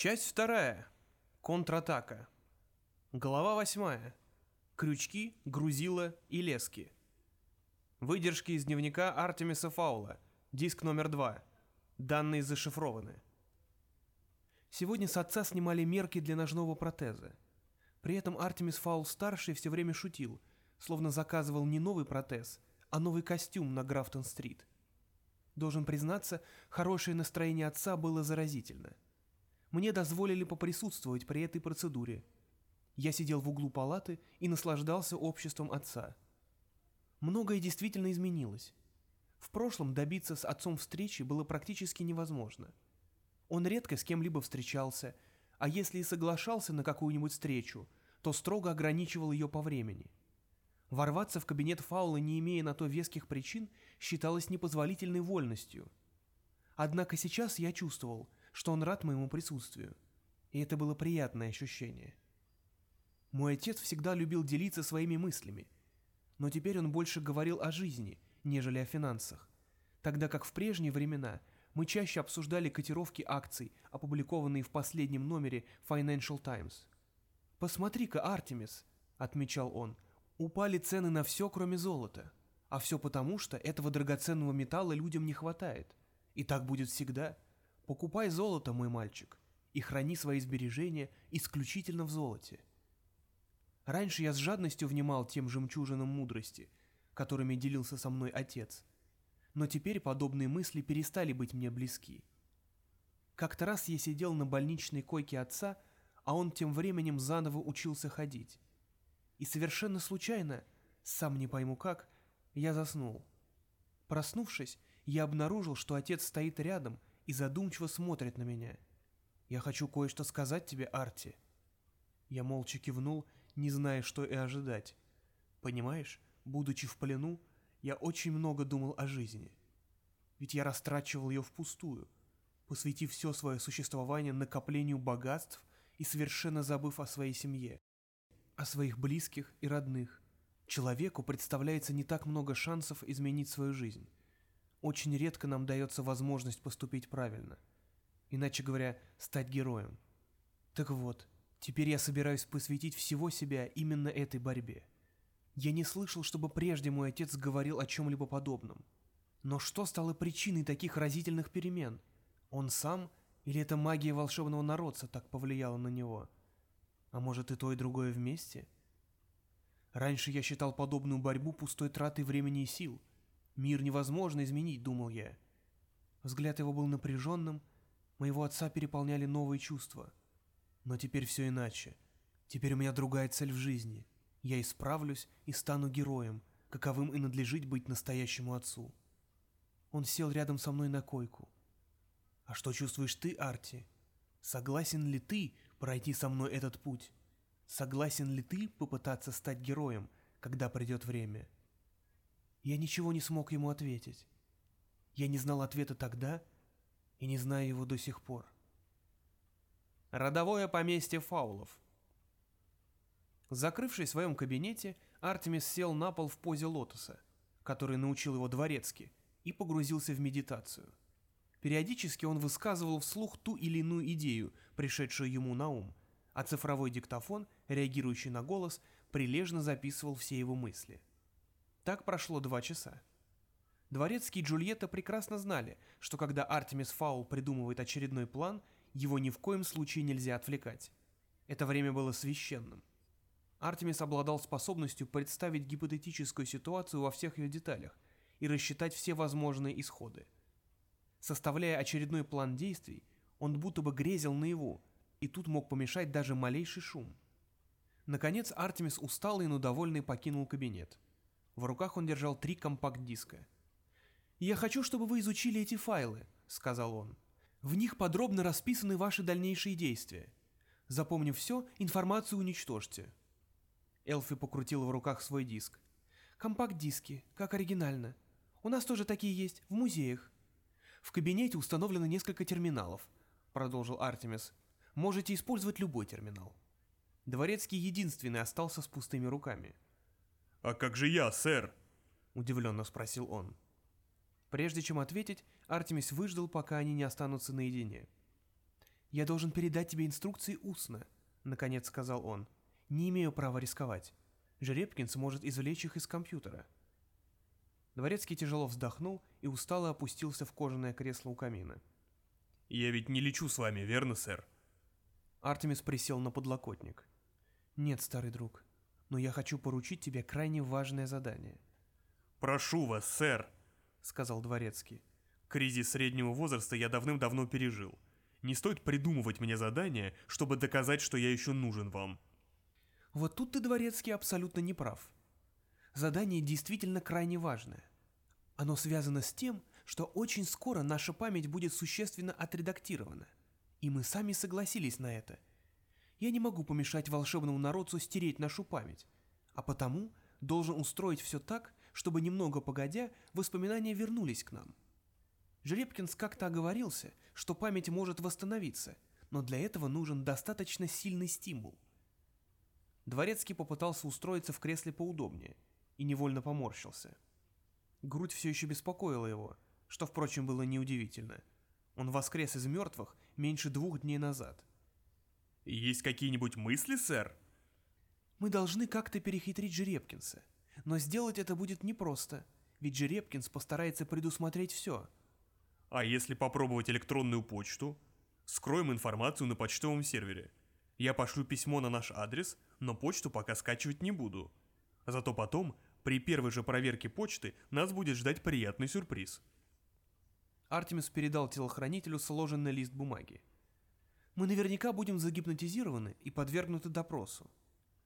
Часть вторая. Контратака. Глава восьмая. Крючки, грузила и лески. Выдержки из дневника Артемиса Фаула. Диск номер два. Данные зашифрованы. Сегодня с отца снимали мерки для ножного протеза. При этом Артемис Фаул-старший все время шутил, словно заказывал не новый протез, а новый костюм на Графтон-стрит. Должен признаться, хорошее настроение отца было заразительно. Мне дозволили поприсутствовать при этой процедуре. Я сидел в углу палаты и наслаждался обществом отца. Многое действительно изменилось. В прошлом добиться с отцом встречи было практически невозможно. Он редко с кем-либо встречался, а если и соглашался на какую-нибудь встречу, то строго ограничивал ее по времени. Ворваться в кабинет Фаула, не имея на то веских причин, считалось непозволительной вольностью. Однако сейчас я чувствовал, что он рад моему присутствию, и это было приятное ощущение. Мой отец всегда любил делиться своими мыслями, но теперь он больше говорил о жизни, нежели о финансах, тогда как в прежние времена мы чаще обсуждали котировки акций, опубликованные в последнем номере Financial Times. «Посмотри-ка, Артемис», — отмечал он, — «упали цены на все, кроме золота. А все потому, что этого драгоценного металла людям не хватает. И так будет всегда. Покупай золото, мой мальчик, и храни свои сбережения исключительно в золоте». Раньше я с жадностью внимал тем жемчужинам мудрости, которыми делился со мной отец. Но теперь подобные мысли перестали быть мне близки. Как-то раз я сидел на больничной койке отца а он тем временем заново учился ходить. И совершенно случайно, сам не пойму как, я заснул. Проснувшись, я обнаружил, что отец стоит рядом и задумчиво смотрит на меня. «Я хочу кое-что сказать тебе, Арти». Я молча кивнул, не зная, что и ожидать. Понимаешь, будучи в плену, я очень много думал о жизни. Ведь я растрачивал ее впустую, посвятив все свое существование накоплению богатств и совершенно забыв о своей семье, о своих близких и родных. Человеку представляется не так много шансов изменить свою жизнь. Очень редко нам дается возможность поступить правильно. Иначе говоря, стать героем. Так вот, теперь я собираюсь посвятить всего себя именно этой борьбе. Я не слышал, чтобы прежде мой отец говорил о чем-либо подобном. Но что стало причиной таких разительных перемен? Он сам или эта магия волшебного народца так повлияла на него? А может и то, и другое вместе? Раньше я считал подобную борьбу пустой тратой времени и сил. Мир невозможно изменить, думал я. Взгляд его был напряженным, моего отца переполняли новые чувства. Но теперь все иначе. Теперь у меня другая цель в жизни. Я исправлюсь и стану героем, каковым и надлежит быть настоящему отцу. Он сел рядом со мной на койку. А что чувствуешь ты, Арти? Согласен ли ты пройти со мной этот путь? Согласен ли ты попытаться стать героем, когда придет время? Я ничего не смог ему ответить. Я не знал ответа тогда и не знаю его до сих пор. Родовое поместье фаулов. Закрывшись в своем кабинете, Артемис сел на пол в позе лотоса, который научил его дворецкий, и погрузился в медитацию. Периодически он высказывал вслух ту или иную идею, пришедшую ему на ум, а цифровой диктофон, реагирующий на голос, прилежно записывал все его мысли. Так прошло два часа. Дворецкий и Джульетта прекрасно знали, что когда Артемис Фаул придумывает очередной план, его ни в коем случае нельзя отвлекать. Это время было священным. Артемис обладал способностью представить гипотетическую ситуацию во всех ее деталях и рассчитать все возможные исходы – Составляя очередной план действий, он будто бы грезил наяву, и тут мог помешать даже малейший шум. Наконец Артемис усталый, но довольный покинул кабинет. В руках он держал три компакт-диска. «Я хочу, чтобы вы изучили эти файлы», — сказал он. «В них подробно расписаны ваши дальнейшие действия. Запомнив все, информацию уничтожьте». Элфи покрутила в руках свой диск. «Компакт-диски, как оригинально. У нас тоже такие есть, в музеях. В кабинете установлено несколько терминалов, продолжил Артемис. Можете использовать любой терминал. Дворецкий единственный остался с пустыми руками. «А как же я, сэр?» – удивленно спросил он. Прежде чем ответить, Артемис выждал, пока они не останутся наедине. «Я должен передать тебе инструкции устно», — наконец сказал он. «Не имею права рисковать. Жеребкин сможет извлечь их из компьютера». Дворецкий тяжело вздохнул и устало опустился в кожаное кресло у камина. «Я ведь не лечу с вами, верно, сэр?» Артемис присел на подлокотник. «Нет, старый друг, но я хочу поручить тебе крайне важное задание». «Прошу вас, сэр», — сказал Дворецкий. «Кризис среднего возраста я давным-давно пережил. Не стоит придумывать мне задания, чтобы доказать, что я еще нужен вам». Вот тут ты, Дворецкий, абсолютно не прав. Задание действительно крайне важное. Оно связано с тем, что очень скоро наша память будет существенно отредактирована. И мы сами согласились на это. Я не могу помешать волшебному народцу стереть нашу память, а потому должен устроить все так, чтобы немного погодя воспоминания вернулись к нам. Жеребкинс как-то оговорился, что память может восстановиться, но для этого нужен достаточно сильный стимул. Дворецкий попытался устроиться в кресле поудобнее и невольно поморщился. Грудь все еще беспокоила его, что, впрочем, было неудивительно. Он воскрес из мертвых меньше двух дней назад. «Есть какие-нибудь мысли, сэр?» «Мы должны как-то перехитрить Жеребкинса», но сделать это будет непросто, ведь Жеребкинс постарается предусмотреть все. А если попробовать электронную почту? Скроем информацию на почтовом сервере. Я пошлю письмо на наш адрес, но почту пока скачивать не буду. Зато потом, при первой же проверке почты, нас будет ждать приятный сюрприз. Артемис передал телохранителю сложенный лист бумаги. Мы наверняка будем загипнотизированы и подвергнуты допросу.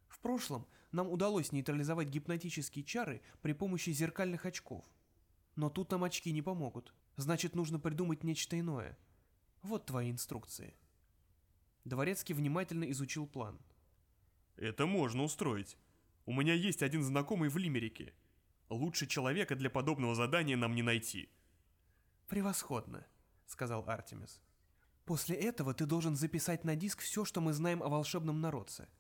В прошлом нам удалось нейтрализовать гипнотические чары при помощи зеркальных очков. Но тут нам очки не помогут. Значит, нужно придумать нечто иное. Вот твои инструкции. Дворецкий внимательно изучил план. Это можно устроить. У меня есть один знакомый в Лимерике. Лучше человека для подобного задания нам не найти. Превосходно, сказал Артемис. После этого ты должен записать на диск все, что мы знаем о волшебном народце –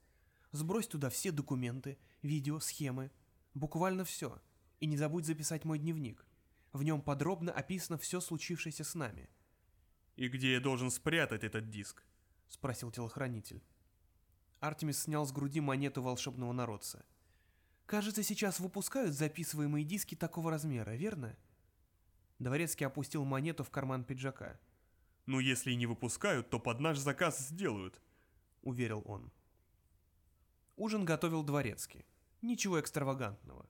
Сбрось туда все документы, видео, схемы. Буквально все. И не забудь записать мой дневник. В нем подробно описано все случившееся с нами. «И где я должен спрятать этот диск?» — спросил телохранитель. Артемис снял с груди монету волшебного народца. «Кажется, сейчас выпускают записываемые диски такого размера, верно?» Дворецкий опустил монету в карман пиджака. «Ну, если и не выпускают, то под наш заказ сделают», — уверил он. Ужин готовил дворецкий. Ничего экстравагантного.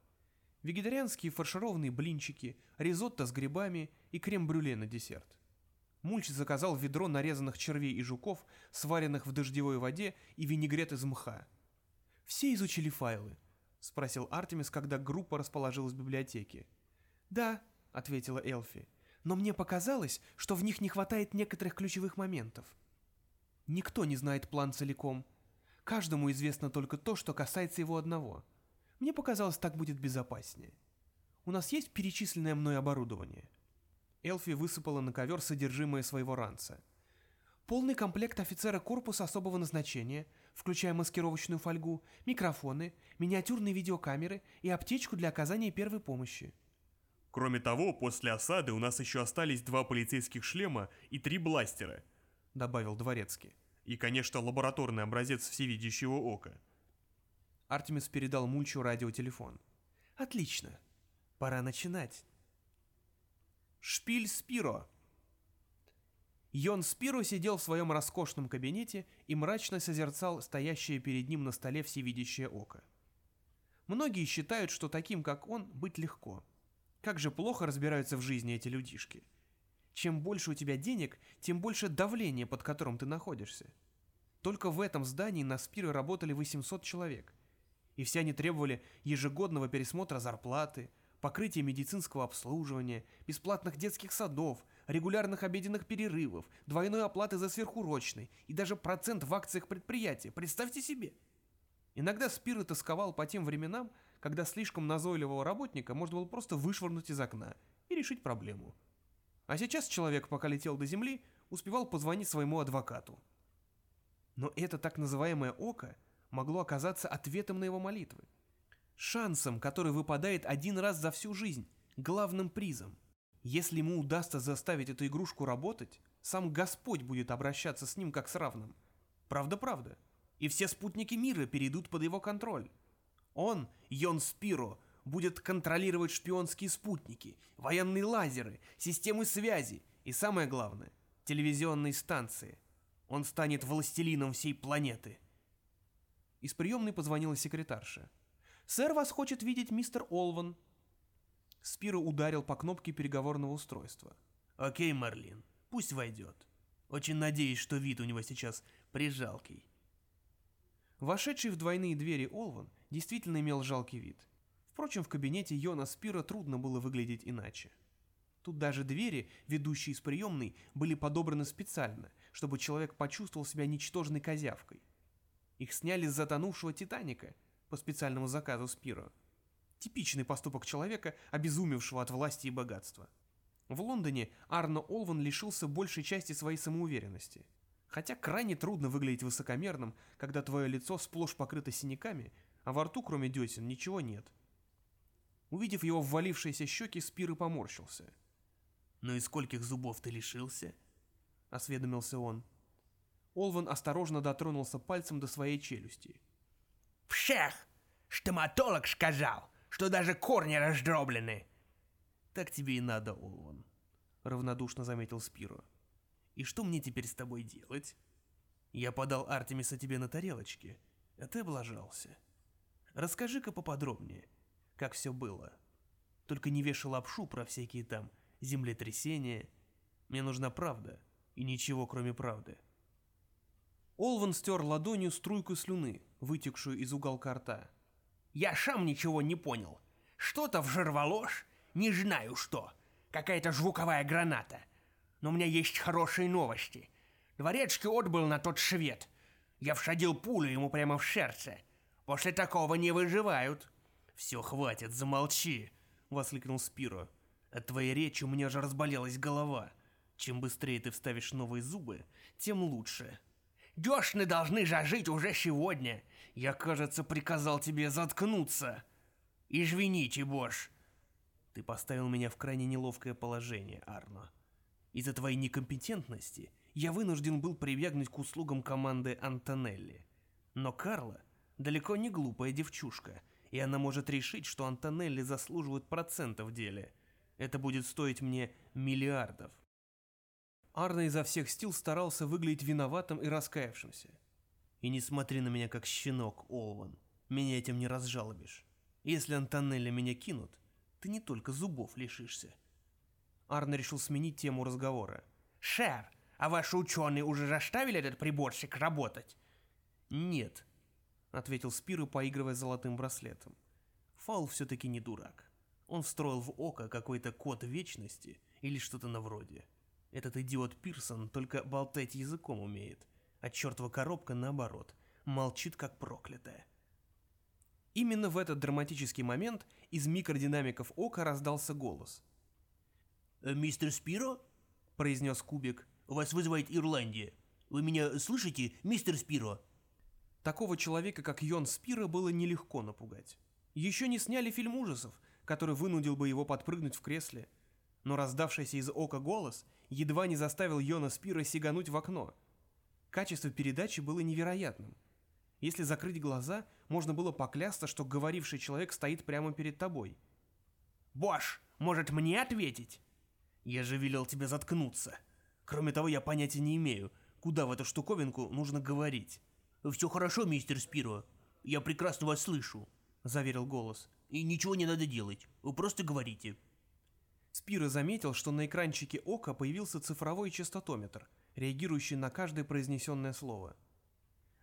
Вегетарианские фаршированные блинчики, ризотто с грибами и крем-брюле на десерт. Мульч заказал ведро нарезанных червей и жуков, сваренных в дождевой воде и винегрет из мха. «Все изучили файлы?» — спросил Артемис, когда группа расположилась в библиотеке. «Да», — ответила Элфи, — «но мне показалось, что в них не хватает некоторых ключевых моментов. Никто не знает план целиком, Каждому известно только то, что касается его одного. Мне показалось, так будет безопаснее. У нас есть перечисленное мной оборудование?» Элфи высыпала на ковер содержимое своего ранца. Полный комплект офицера корпуса особого назначения, включая маскировочную фольгу, микрофоны, миниатюрные видеокамеры и аптечку для оказания первой помощи. Кроме того, после осады у нас еще остались два полицейских шлема и три бластера, добавил Дворецкий. И, конечно, лабораторный образец всевидящего ока. Артемис передал Мульчу радиотелефон. «Отлично. Пора начинать». Шпиль Спиро. Йон Спиро сидел в своем роскошном кабинете и мрачно созерцал стоящее перед ним на столе всевидящее око. Многие считают, что таким, как он, быть легко. Как же плохо разбираются в жизни эти людишки. Чем больше у тебя денег, тем больше давление, под которым ты находишься. Только в этом здании на Спиры работали 800 человек. И все они требовали ежегодного пересмотра зарплаты, покрытия медицинского обслуживания, бесплатных детских садов, регулярных обеденных перерывов, двойной оплаты за сверхурочный и даже процент в акциях предприятия. Представьте себе! Иногда Спиры тосковал по тем временам, когда слишком назойливого работника можно было просто вышвырнуть из окна и решить проблему. А сейчас человек, пока летел до земли, успевал позвонить своему адвокату. Но это так называемое око могло оказаться ответом на его молитвы. Шансом, который выпадает один раз за всю жизнь, главным призом. Если ему удастся заставить эту игрушку работать, Сам Господь будет обращаться с ним как с равным. Правда-правда. И все спутники мира перейдут под его контроль. Он, Йон Спиро, будет контролировать шпионские спутники, военные лазеры, системы связи и, самое главное, телевизионные станции. Он станет властелином всей планеты. Из приемной позвонила секретарша. «Сэр, вас хочет видеть мистер Олван». Спиро ударил по кнопке переговорного устройства. «Окей, Марлин, пусть войдет. Очень надеюсь, что вид у него сейчас прижалкий». Вошедший в двойные двери Олван действительно имел жалкий вид. Впрочем, в кабинете Йона Спира трудно было выглядеть иначе. Тут даже двери, ведущие из приемной, были подобраны специально, чтобы человек почувствовал себя ничтожной козявкой. Их сняли с затонувшего Титаника по специальному заказу Спиро. Типичный поступок человека, обезумевшего от власти и богатства. В Лондоне Арно Олван лишился большей части своей самоуверенности. Хотя крайне трудно выглядеть высокомерным, когда твое лицо сплошь покрыто синяками, а во рту, кроме десен, ничего нет. Увидев его ввалившиеся щеки, Спир и поморщился. «Ну и скольких зубов ты лишился?» — осведомился он. Олван осторожно дотронулся пальцем до своей челюсти. «Всех! Стоматолог сказал, что даже корни раздроблены!» «Так тебе и надо, Олван», — равнодушно заметил Спиро. «И что мне теперь с тобой делать? Я подал Артемиса тебе на тарелочке, а ты облажался. Расскажи-ка поподробнее, как все было. Только не вешай лапшу про всякие там землетрясения. Мне нужна правда, и ничего кроме правды». Олван стер ладонью струйку слюны, вытекшую из уголка рта. «Я сам ничего не понял. Что-то взорвалось, не знаю что. Какая-то звуковая граната. Но у меня есть хорошие новости. Дворецкий отбыл на тот свет. Я всадил пулю ему прямо в сердце. После такого не выживают». «Все, хватит, замолчи!» — воскликнул Спиро. «От твоей речи у меня же разболелась голова. Чем быстрее ты вставишь новые зубы, тем лучше». Дёшны должны жажить уже сегодня. Я, кажется, приказал тебе заткнуться. Извините, Бош. Ты поставил меня в крайне неловкое положение, Арно. Из-за твоей некомпетентности я вынужден был прибегнуть к услугам команды Антонелли. Но Карла далеко не глупая девчушка, и она может решить, что Антонелли заслуживают процентов в деле. Это будет стоить мне миллиардов. Арно изо всех сил старался выглядеть виноватым и раскаявшимся. «И не смотри на меня как щенок, Олван. Меня этим не разжалобишь. Если Антонелли меня кинут, ты не только зубов лишишься». Арно решил сменить тему разговора. «Шер, а ваши ученые уже заставили этот приборщик работать?» «Нет», — ответил Спиру, поигрывая золотым браслетом. Фаул все-таки не дурак. Он встроил в око какой-то код вечности или что-то на вроде. Этот идиот Пирсон только болтать языком умеет, а чертова коробка, наоборот, молчит как проклятая. Именно в этот драматический момент из микродинамиков ока раздался голос. «Э, «Мистер Спиро?» – произнес Кубик. «Вас вызывает Ирландия. Вы меня слышите, мистер Спиро?» Такого человека, как Йон Спиро, было нелегко напугать. Еще не сняли фильм ужасов, который вынудил бы его подпрыгнуть в кресле. Но раздавшийся из ока голос едва не заставил Йона Спира сигануть в окно. Качество передачи было невероятным. Если закрыть глаза, можно было поклясться, что говоривший человек стоит прямо перед тобой. «Бош, может мне ответить?» «Я же велел тебе заткнуться. Кроме того, я понятия не имею, куда в эту штуковинку нужно говорить». «Все хорошо, мистер Спиро. Я прекрасно вас слышу», — заверил голос. «И ничего не надо делать. Вы просто говорите». Спира заметил, что на экранчике ока появился цифровой частотометр, реагирующий на каждое произнесенное слово.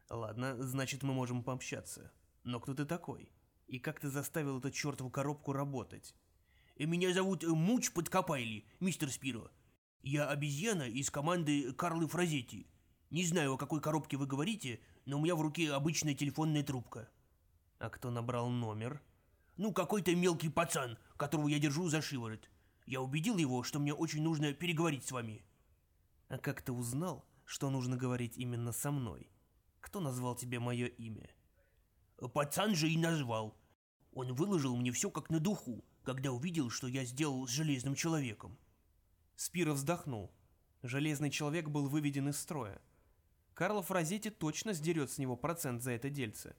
«Ладно, значит, мы можем пообщаться. Но кто ты такой? И как ты заставил эту чертову коробку работать?» «Э, «Меня зовут Муч Подкопайли, мистер Спиро. Я обезьяна из команды Карлы Фразетти. Не знаю, о какой коробке вы говорите, но у меня в руке обычная телефонная трубка». «А кто набрал номер?» «Ну, какой-то мелкий пацан, которого я держу за шиворот. Я убедил его, что мне очень нужно переговорить с вами. А как ты узнал, что нужно говорить именно со мной? Кто назвал тебе мое имя? Пацан же и назвал. Он выложил мне все как на духу, когда увидел, что я сделал с Железным Человеком. Спира вздохнул. Железный человек был выведен из строя. Карлов Розетти точно сдерет с него процент за это дельце.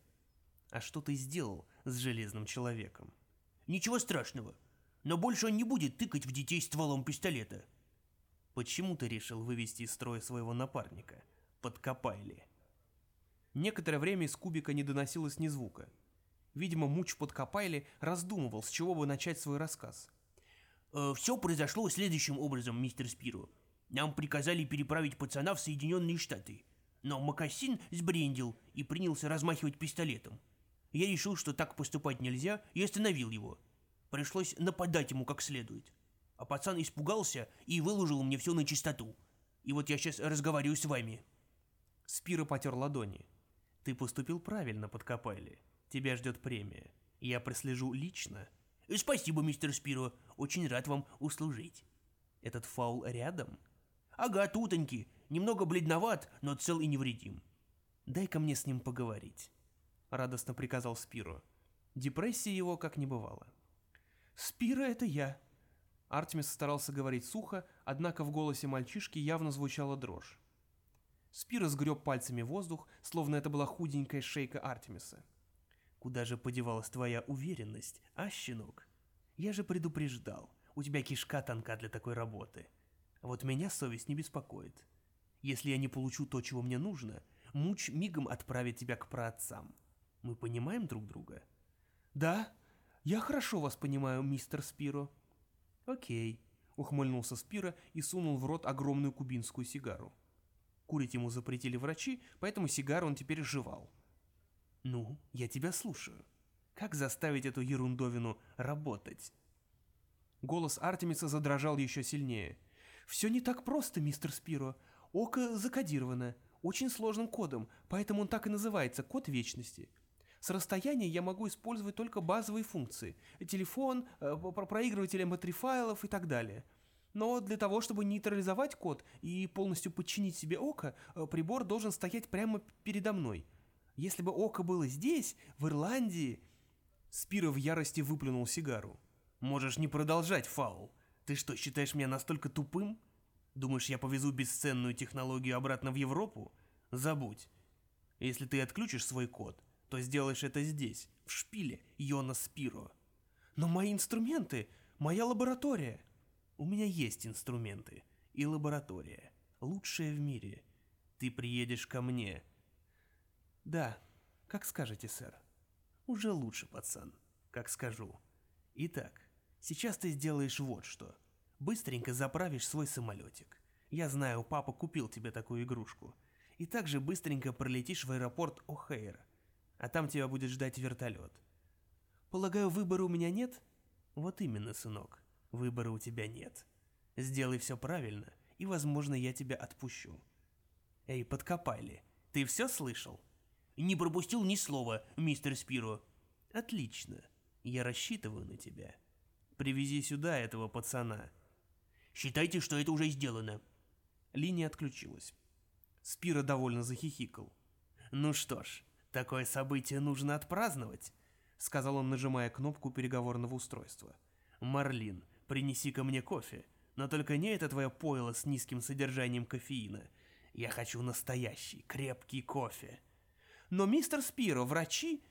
А что ты сделал с железным человеком? Ничего страшного. Но больше он не будет тыкать в детей стволом пистолета. Почему ты решил вывести из строя своего напарника? Подкопайли. Некоторое время из кубика не доносилось ни звука. Видимо, Муч Подкопайли раздумывал, с чего бы начать свой рассказ. Э, все произошло следующим образом, мистер Спиро. Нам приказали переправить пацана в Соединенные Штаты. Но Макасин сбрендил и принялся размахивать пистолетом. Я решил, что так поступать нельзя, и остановил его. Пришлось нападать ему как следует. А пацан испугался и выложил мне все на чистоту. И вот я сейчас разговариваю с вами. Спиро потер ладони. Ты поступил правильно, подкопали. Тебя ждет премия. Я прослежу лично. Спасибо, мистер Спиро. Очень рад вам услужить. Этот фаул рядом? Ага, тутоньки. Немного бледноват, но цел и невредим. Дай-ка мне с ним поговорить. Радостно приказал Спиро. Депрессии его как не бывало. Спиро, это я. Артемис старался говорить сухо, однако в голосе мальчишки явно звучала дрожь. Спиро сгреб пальцами воздух, словно это была худенькая шейка Артемиса. «Куда же подевалась твоя уверенность, а, щенок? Я же предупреждал, у тебя кишка тонка для такой работы. Вот меня совесть не беспокоит. Если я не получу то, чего мне нужно, Муч мигом отправит тебя к праотцам. Мы понимаем друг друга?» «Да, я хорошо вас понимаю, мистер Спиро». «Окей», — ухмыльнулся Спиро и сунул в рот огромную кубинскую сигару. Курить ему запретили врачи, поэтому сигару он теперь жевал. «Ну, я тебя слушаю. Как заставить эту ерундовину работать?» Голос Артемиса задрожал еще сильнее. «Все не так просто, мистер Спиро. Око закодировано, очень сложным кодом, поэтому он так и называется, код вечности. С расстояния я могу использовать только базовые функции. Телефон, э, проигрыватель mp3 файлов и так далее. Но для того, чтобы нейтрализовать код и полностью подчинить себе око, э, прибор должен стоять прямо передо мной. Если бы око было здесь, в Ирландии... Спира в ярости выплюнул сигару. «Можешь не продолжать, Фаул. Ты что, считаешь меня настолько тупым? Думаешь, я повезу бесценную технологию обратно в Европу? Забудь. Если ты отключишь свой код, то сделаешь это здесь, в шпиле Йона Спиро. Но мои инструменты, моя лаборатория... У меня есть инструменты и лаборатория, лучшая в мире. Ты приедешь ко мне. Да, как скажете, сэр. Уже лучше, пацан, как скажу. Итак, сейчас ты сделаешь вот что. Быстренько заправишь свой самолетик. Я знаю, папа купил тебе такую игрушку. И также быстренько пролетишь в аэропорт О'Хейр. А там тебя будет ждать вертолет. Полагаю, выбора у меня нет? Вот именно, сынок. Выбора у тебя нет. Сделай все правильно, и, возможно, я тебя отпущу. Эй, подкопали, ты все слышал? Не пропустил ни слова, мистер Спиро. Отлично. Я рассчитываю на тебя. Привези сюда этого пацана. Считайте, что это уже сделано. Линия отключилась. Спиро довольно захихикал. Ну что ж, такое событие нужно отпраздновать, сказал он, нажимая кнопку переговорного устройства. Марлин, принеси ко мне кофе. Но только не это твое пойло с низким содержанием кофеина. Я хочу настоящий, крепкий кофе. Но мистер Спиро, врачи...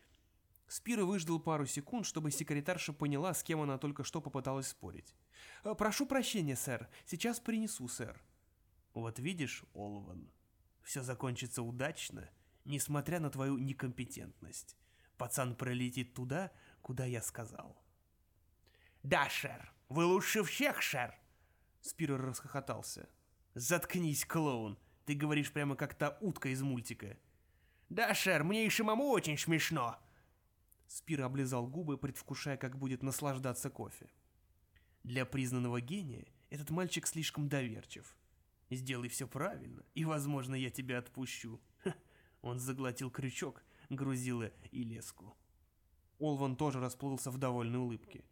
Спиро выждал пару секунд, чтобы секретарша поняла, с кем она только что попыталась спорить. «Э, «Прошу прощения, сэр. Сейчас принесу, сэр». «Вот видишь, Олван, все закончится удачно, несмотря на твою некомпетентность. Пацан пролетит туда, куда я сказал». «Да, шер, вы лучше всех, шер!» Спиро расхохотался. «Заткнись, клоун! Ты говоришь прямо как та утка из мультика!» «Да, шер, мне и самому очень смешно!» Спиро облизал губы, предвкушая, как будет наслаждаться кофе. Для признанного гения этот мальчик слишком доверчив. Сделай все правильно, и, возможно, я тебя отпущу. Ха, он заглотил крючок, грузила и леску. Олван тоже расплылся в довольной улыбке.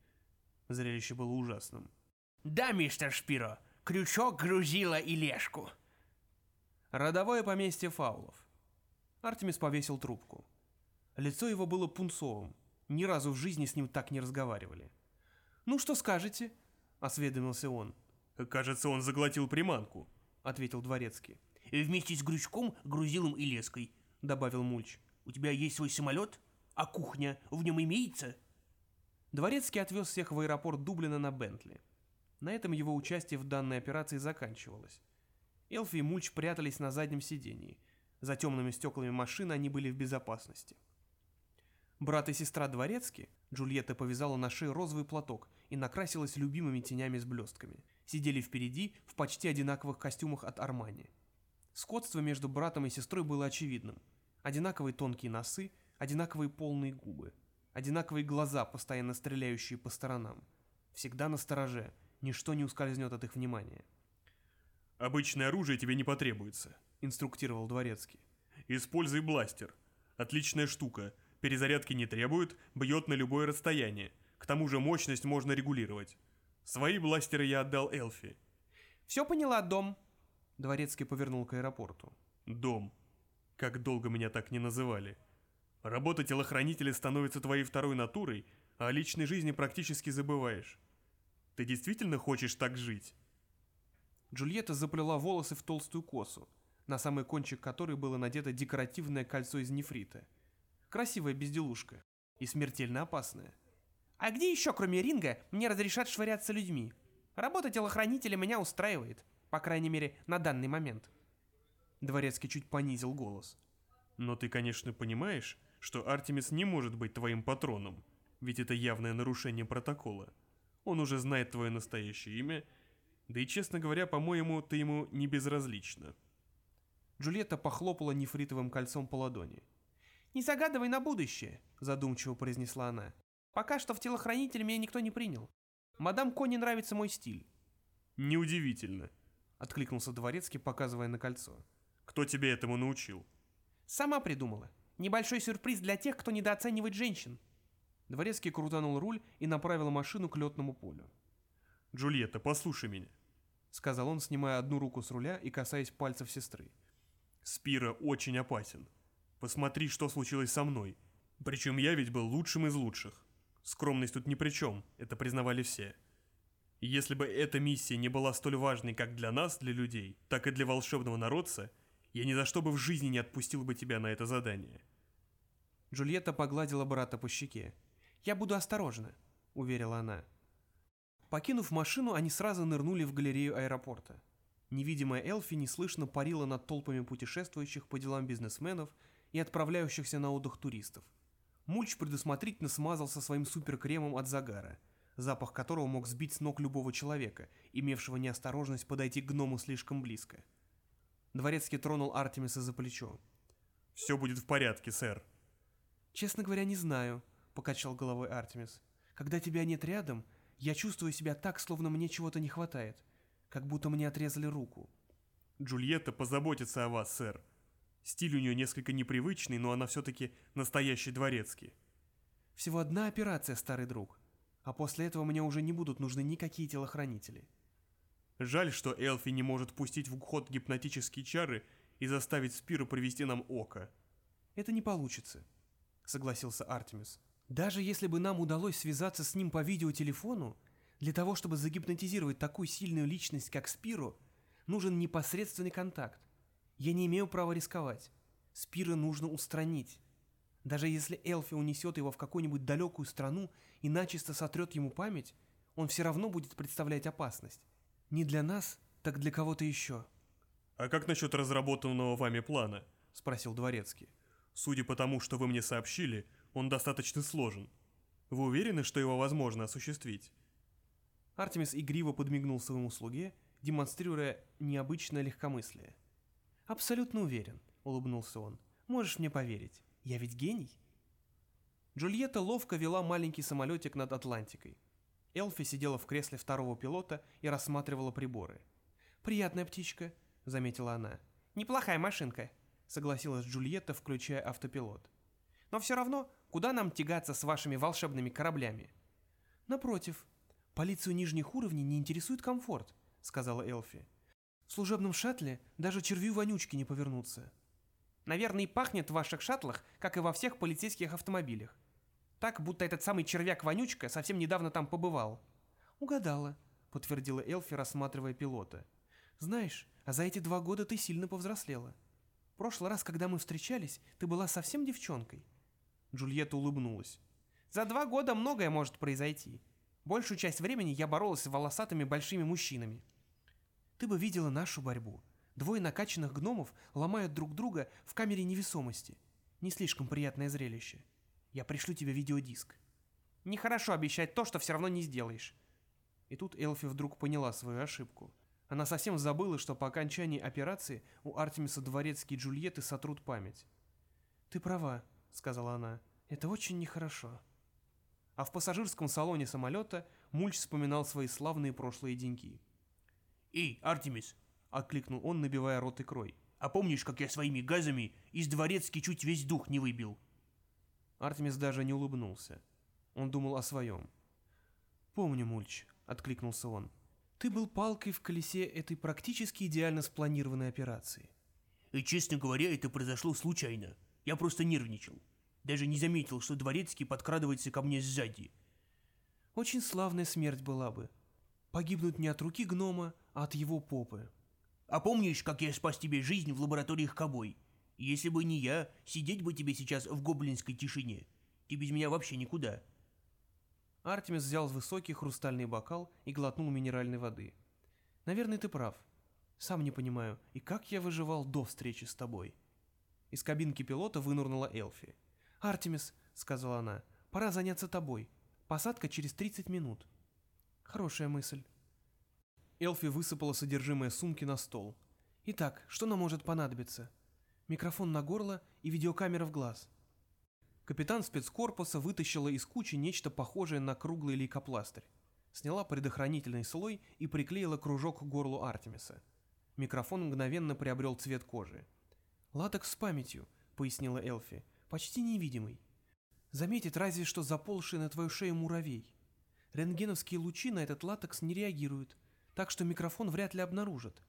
Зрелище было ужасным. «Да, мистер Шпиро, крючок, грузила и лешку». Родовое поместье фаулов. Артемис повесил трубку. Лицо его было пунцовым. Ни разу в жизни с ним так не разговаривали. «Ну, что скажете?» — осведомился он. «Кажется, он заглотил приманку», — ответил Дворецкий. И вместе с Грючком, Грузилом и Леской, добавил Мульч. У тебя есть свой самолет? А кухня в нем имеется? Дворецкий отвез всех в аэропорт Дублина на Бентли. На этом его участие в данной операции заканчивалось. Элфи и Мульч прятались на заднем сидении. За темными стеклами машины они были в безопасности. Брат и сестра Дворецки, Джульетта повязала на шею розовый платок и накрасилась любимыми тенями с блестками. Сидели впереди в почти одинаковых костюмах от Армани. Сходство между братом и сестрой было очевидным. Одинаковые тонкие носы, одинаковые полные губы, одинаковые глаза, постоянно стреляющие по сторонам. Всегда на стороже, ничто не ускользнет от их внимания. «Обычное оружие тебе не потребуется», — инструктировал Дворецкий. «Используй бластер. Отличная штука. Перезарядки не требует, бьет на любое расстояние. К тому же мощность можно регулировать. Свои бластеры я отдал Элфи». «Все поняла, дом», — Дворецкий повернул к аэропорту. «Дом. Как долго меня так не называли. Работа телохранителя становится твоей второй натурой, а о личной жизни практически забываешь. Ты действительно хочешь так жить?» Джульетта заплела волосы в толстую косу, на самый кончик которой было надето декоративное кольцо из нефрита. Красивая безделушка и смертельно опасная. «А где еще, кроме ринга, мне разрешат швыряться людьми? Работа телохранителя меня устраивает, по крайней мере, на данный момент». Дворецкий чуть понизил голос. «Но ты, конечно, понимаешь, что Артемис не может быть твоим патроном, ведь это явное нарушение протокола. Он уже знает твое настоящее имя да и, честно говоря, по-моему, ты ему не безразлична. Джульетта похлопала нефритовым кольцом по ладони. «Не загадывай на будущее», — задумчиво произнесла она. «Пока что в телохранитель меня никто не принял. Мадам Кони нравится мой стиль». «Неудивительно», — откликнулся Дворецкий, показывая на кольцо. «Кто тебя этому научил?» «Сама придумала. Небольшой сюрприз для тех, кто недооценивает женщин». Дворецкий крутанул руль и направил машину к летному полю. «Джульетта, послушай меня сказал он, снимая одну руку с руля и касаясь пальцев сестры. Спира очень опасен. Посмотри, что случилось со мной. Причем я ведь был лучшим из лучших. Скромность тут ни при чем, это признавали все. если бы эта миссия не была столь важной как для нас, для людей, так и для волшебного народца, я ни за что бы в жизни не отпустил бы тебя на это задание. Джульетта погладила брата по щеке. «Я буду осторожна», — уверила она. Покинув машину, они сразу нырнули в галерею аэропорта. Невидимая Элфи неслышно парила над толпами путешествующих по делам бизнесменов и отправляющихся на отдых туристов. Мульч предусмотрительно смазался своим суперкремом от загара, запах которого мог сбить с ног любого человека, имевшего неосторожность подойти к гному слишком близко. Дворецкий тронул Артемиса за плечо. «Все будет в порядке, сэр». «Честно говоря, не знаю», — покачал головой Артемис. «Когда тебя нет рядом, я чувствую себя так, словно мне чего-то не хватает, как будто мне отрезали руку. Джульетта позаботится о вас, сэр. Стиль у нее несколько непривычный, но она все-таки настоящий дворецкий. Всего одна операция, старый друг. А после этого мне уже не будут нужны никакие телохранители. Жаль, что Элфи не может пустить в ход гипнотические чары и заставить Спиру привести нам око. Это не получится, согласился Артемис. Даже если бы нам удалось связаться с ним по видеотелефону, для того, чтобы загипнотизировать такую сильную личность, как Спиру, нужен непосредственный контакт. Я не имею права рисковать. Спира нужно устранить. Даже если Элфи унесет его в какую-нибудь далекую страну и начисто сотрет ему память, он все равно будет представлять опасность. Не для нас, так для кого-то еще. «А как насчет разработанного вами плана?» – спросил Дворецкий. «Судя по тому, что вы мне сообщили, он достаточно сложен. Вы уверены, что его возможно осуществить? Артемис игриво подмигнул своему слуге, демонстрируя необычное легкомыслие. «Абсолютно уверен», — улыбнулся он. «Можешь мне поверить. Я ведь гений». Джульетта ловко вела маленький самолетик над Атлантикой. Элфи сидела в кресле второго пилота и рассматривала приборы. «Приятная птичка», — заметила она. «Неплохая машинка», — согласилась Джульетта, включая автопилот. «Но все равно Куда нам тягаться с вашими волшебными кораблями?» «Напротив, полицию нижних уровней не интересует комфорт», — сказала Элфи. «В служебном шаттле даже червю вонючки не повернутся». «Наверное, и пахнет в ваших шаттлах, как и во всех полицейских автомобилях. Так, будто этот самый червяк-вонючка совсем недавно там побывал». «Угадала», — подтвердила Элфи, рассматривая пилота. «Знаешь, А за эти два года ты сильно повзрослела. В прошлый раз, когда мы встречались, ты была совсем девчонкой. Джульетта улыбнулась. За два года многое может произойти. Большую часть времени я боролась с волосатыми большими мужчинами. Ты бы видела нашу борьбу. Двое накачанных гномов ломают друг друга в камере невесомости. Не слишком приятное зрелище. Я пришлю тебе видеодиск. Нехорошо обещать то, что все равно не сделаешь. И тут Элфи вдруг поняла свою ошибку. Она совсем забыла, что по окончании операции у Артемиса Дворецкий и Джульетты сотрут память. «Ты права», — сказала она. «Это очень нехорошо». А в пассажирском салоне самолета Мульч вспоминал свои славные прошлые деньки. «Эй, Артемис!» — окликнул он, набивая рот икрой. «А помнишь, как я своими газами из Дворецки чуть весь дух не выбил?» Артемис даже не улыбнулся. Он думал о своем. «Помню, Мульч», — откликнулся он. «Ты был палкой в колесе этой практически идеально спланированной операции». «И, честно говоря, это произошло случайно. Я просто нервничал. Даже не заметил, что Дворецкий подкрадывается ко мне сзади». «Очень славная смерть была бы. Погибнуть не от руки гнома, от его попы». «А помнишь, как я спас тебе жизнь в лабораториях Кобой? Если бы не я, сидеть бы тебе сейчас в гоблинской тишине. Ты без меня вообще никуда». Артемис взял высокий хрустальный бокал и глотнул минеральной воды. «Наверное, ты прав. Сам не понимаю, и как я выживал до встречи с тобой?» Из кабинки пилота вынурнула Элфи. «Артемис», — сказала она, — «пора заняться тобой. Посадка через 30 минут». «Хорошая мысль». Элфи высыпала содержимое сумки на стол. «Итак, что нам может понадобиться?» «Микрофон на горло и видеокамера в глаз». Капитан спецкорпуса вытащила из кучи нечто похожее на круглый лейкопластырь. Сняла предохранительный слой и приклеила кружок к горлу Артемиса. Микрофон мгновенно приобрел цвет кожи. «Латекс с памятью», — пояснила Элфи, — «почти невидимый. Заметит разве что заползший на твою шею муравей. Рентгеновские лучи на этот латекс не реагируют, так что микрофон вряд ли обнаружит.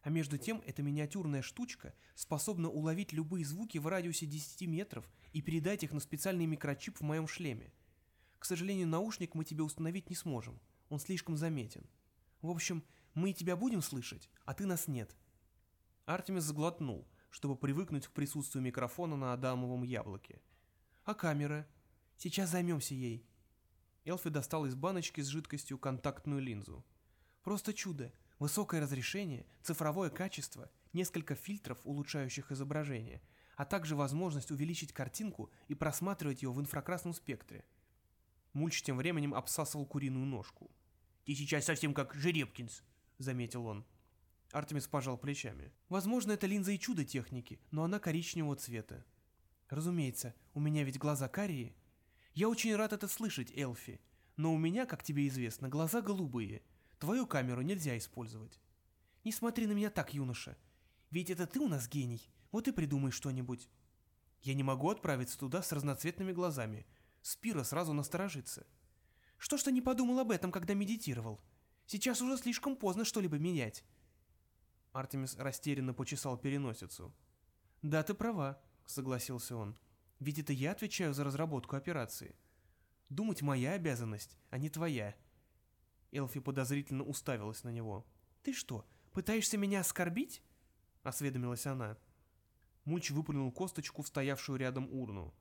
А между тем, эта миниатюрная штучка способна уловить любые звуки в радиусе 10 метров и передать их на специальный микрочип в моем шлеме. К сожалению, наушник мы тебе установить не сможем. Он слишком заметен. В общем, мы тебя будем слышать, а ты нас нет. Артемис сглотнул, чтобы привыкнуть к присутствию микрофона на Адамовом яблоке. А камера? Сейчас займемся ей. Элфи достал из баночки с жидкостью контактную линзу. Просто чудо. Высокое разрешение, цифровое качество, несколько фильтров, улучшающих изображение, а также возможность увеличить картинку и просматривать ее в инфракрасном спектре. Мульч тем временем обсасывал куриную ножку. «Ты сейчас совсем как Жеребкинс», — заметил он. Артемис пожал плечами. «Возможно, это линза и чудо техники, но она коричневого цвета». «Разумеется, у меня ведь глаза карие. Я очень рад это слышать, Элфи, но у меня, как тебе известно, глаза голубые — Твою камеру нельзя использовать. Не смотри на меня так, юноша. Ведь это ты у нас гений. Вот и придумай что-нибудь. Я не могу отправиться туда с разноцветными глазами. Спира сразу насторожится. Что ж ты не подумал об этом, когда медитировал? Сейчас уже слишком поздно что-либо менять. Артемис растерянно почесал переносицу. «Да, ты права», — согласился он. «Ведь это я отвечаю за разработку операции. Думать моя обязанность, а не твоя». Элфи подозрительно уставилась на него. «Ты что, пытаешься меня оскорбить?» — осведомилась она. Мульч выплюнул косточку в стоявшую рядом урну.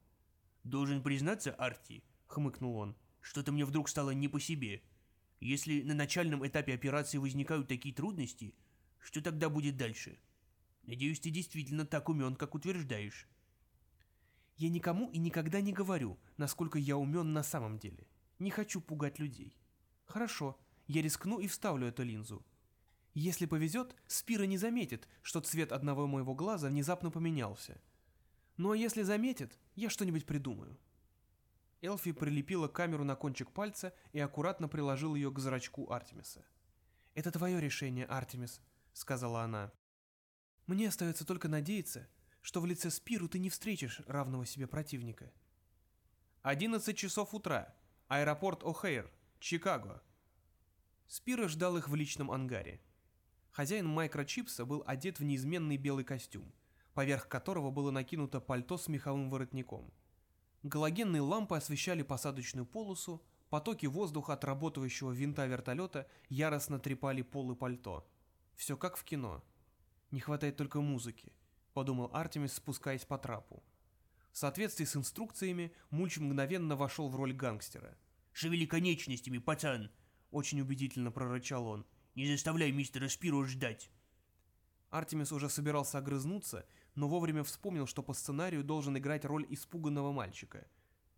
«Должен признаться, Арти», — хмыкнул он, — «что-то мне вдруг стало не по себе. Если на начальном этапе операции возникают такие трудности, что тогда будет дальше? Надеюсь, ты действительно так умен, как утверждаешь». «Я никому и никогда не говорю, насколько я умен на самом деле. Не хочу пугать людей. Хорошо, я рискну и вставлю эту линзу. Если повезет, Спира не заметит, что цвет одного моего глаза внезапно поменялся. Ну а если заметит, я что-нибудь придумаю. Элфи прилепила камеру на кончик пальца и аккуратно приложил ее к зрачку Артемиса. «Это твое решение, Артемис», — сказала она. «Мне остается только надеяться, что в лице Спиру ты не встретишь равного себе противника». 11 часов утра. Аэропорт О'Хейр, Чикаго. Спира ждал их в личном ангаре. Хозяин микрочипса был одет в неизменный белый костюм, поверх которого было накинуто пальто с меховым воротником. Галогенные лампы освещали посадочную полосу, потоки воздуха от работающего винта вертолета яростно трепали полы пальто. Все как в кино. Не хватает только музыки, подумал Артемис, спускаясь по трапу. В соответствии с инструкциями, Мульч мгновенно вошел в роль гангстера. «Шевели конечностями, пацан!» — очень убедительно прорычал он. «Не заставляй мистера Спиру ждать!» Артемис уже собирался огрызнуться, но вовремя вспомнил, что по сценарию должен играть роль испуганного мальчика.